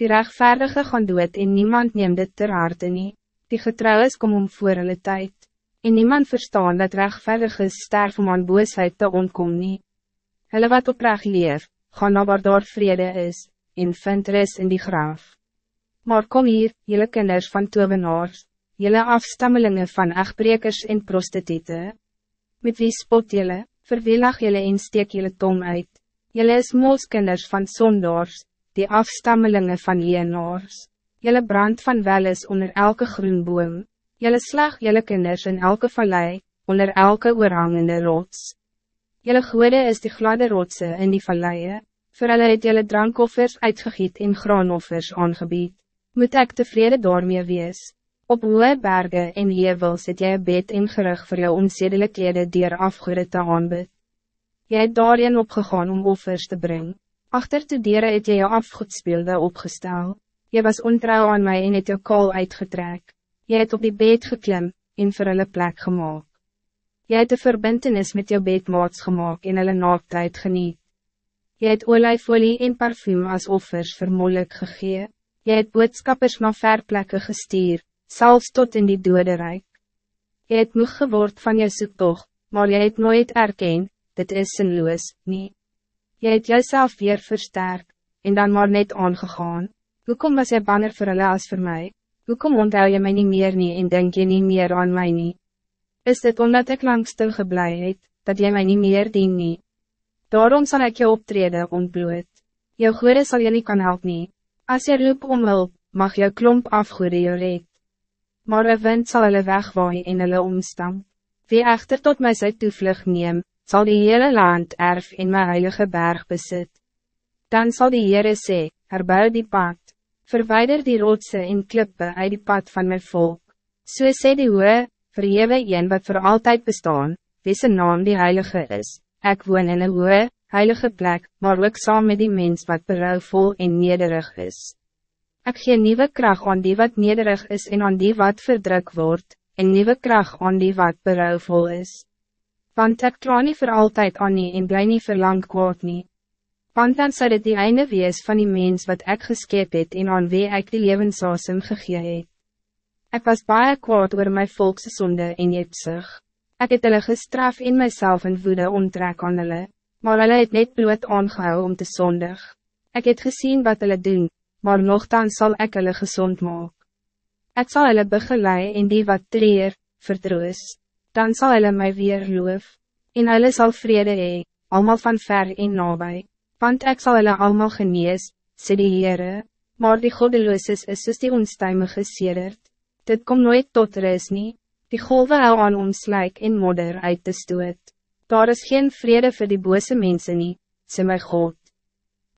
Die rechtvaardige gaan dood en niemand neemt dit ter harte nie. Die getrouw is kom om voor hulle tijd. En niemand verstaan dat rechtvaardige sterf om aan boosheid te ontkom nie. Hulle wat oprecht leef, gaan na waar daar vrede is, en vind res in die graaf. Maar kom hier, jullie kinders van tovenaars, jullie afstammelingen van echtbrekers en prostitute. Met wie spot jullie, verwillig jullie en steek jullie tong uit. Jullie is mooskinders van zondaars, die afstammelingen van jeenaars. Jullie brand van wel is onder elke groen boom. Jullie slag jullie kinders in elke vallei, onder elke oorhangende rots. Jullie goede is die gladde rotse in die valleie. Voor hulle het jullie drankoffers uitgegiet en graanoffers aangebied. Moet ek tevreden daarmee wees? Op hoge bergen en hevels het jy bed en gerig voor jou onzedelijkheden dier afgoede te aanbid. Jy het daarin opgegaan om offers te brengen. Achter de dieren het jy jou afgoedspeelde opgestel. Jy was ontrouw aan mij en het jou kool uitgetrek. Jy het op die bed geklim en vir hulle plek gemaakt. Jy het de verbintenis met jou bedmaats gemaakt en hulle naaktheid geniet. Jy het olijfolie en parfum als offers vermoedelijk gegee. Jy het boodskappers na verplekke gestuur, zelfs tot in die dode rijk. Jy het moeg geword van jou soektocht, maar jy het nooit erken, dit is sinloos, nie. Jy het jouself weer versterk, en dan maar net aangegaan. Hoekom was jy banner voor hulle as voor mij? Hoekom onthou jy my nie meer nie en denk jy nie meer aan mij nie? Is dit omdat ik lang stil geblei het, dat jy my nie meer dien nie? Daarom zal ik je optreden ontbloed. Jou goede zal je niet kan helpen. nie. As jy roep om hulp, mag jou klomp afgoede jou red. Maar een wind zal hulle wegwaai en hulle omstam. Wie echter tot mij sy toevlug neem, zal die hele land erf in mijn heilige berg bezit. Dan zal die Heere sê, herbou die pad, verwijder die rotse en klippe uit die pad van mijn volk. So sê die hoe, verhewe een wat voor altijd bestaan, wie zijn naam die heilige is, Ik woon in een hoge, heilige plek, maar ook saam met die mens wat berouwvol en nederig is. Ik gee nieuwe kracht aan die wat nederig is en aan die wat verdruk wordt, en nieuwe kracht aan die wat berouwvol is. Want ik trouw niet voor altijd aan nie en bly nie verlang kwaad nie. Want dan sal dit die einde wees van die mens wat ik geskep het en aan wie ik die levensasem gegee het. Ek was baie kwaad oor my volkse sonde en jepsig. Ik het hulle gestraf in myself en woede omtrek aan hulle, maar hulle het net bloed aangehou om te zondig. Ik het gezien wat hulle doen, maar nogthans zal ik hulle gezond maak. Ik zal hulle begeleid in die wat treer, vertroos, dan zal hulle my weer loof, en hulle sal vrede hee, allemaal van ver en nabij, want ik zal hulle allemaal genees, sê die Heere, maar die goddelooses is soos die onstuimige sedert, dit kom nooit tot res nie. Die golven hou aan om slijk in modder uit te stoot. Daar is geen vrede voor die bose mensen niet, ze my God.